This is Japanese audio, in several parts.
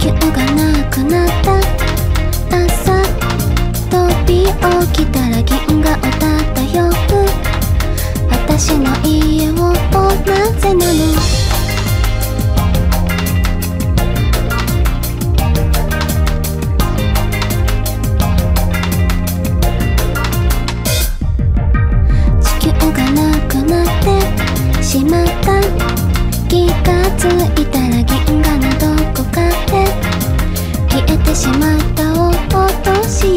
球がなくなった。朝飛び起きたら銀河を漂う私の家をなぜなの。地球がなくなってしまった。気がついたら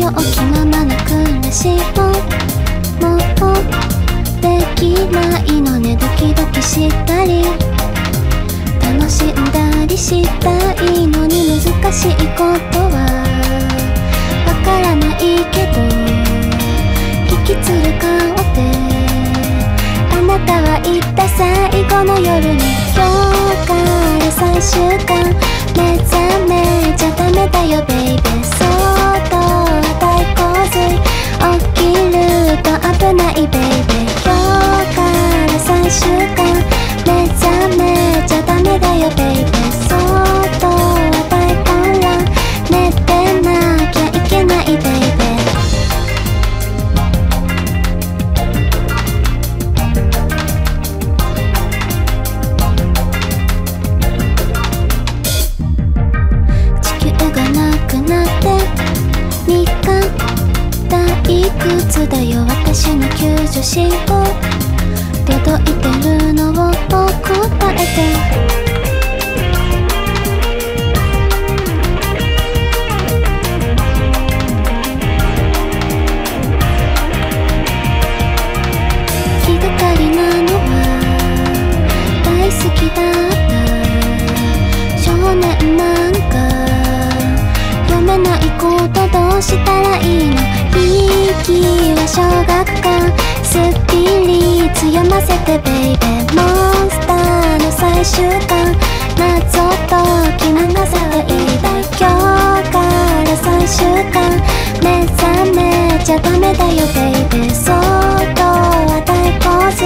よ気ままな暮らしをもうできないのねドキドキしたり。楽しんだりしたいのに難しいことは。わからないけど。引きつる顔で。あなたは言った最後の夜に今日から最終巻。目覚めちゃダメだよベから最終巻目覚めちゃダメだよベイベー。そっと大混乱寝てなきゃいけないベイベー。地球がなくなって3日退屈だよ私の救助信号届いてるのを答えて。したらいいの？息は小学館。スピリッツ読ませてベイベーモンスターの最終巻謎解き流せていいだ今日から最終巻目覚めちゃダメだよベイベーそっとは大洪水。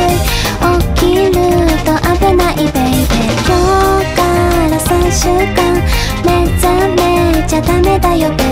起きると危ないベイベー今日から最終巻目覚めちゃダメだよベイベー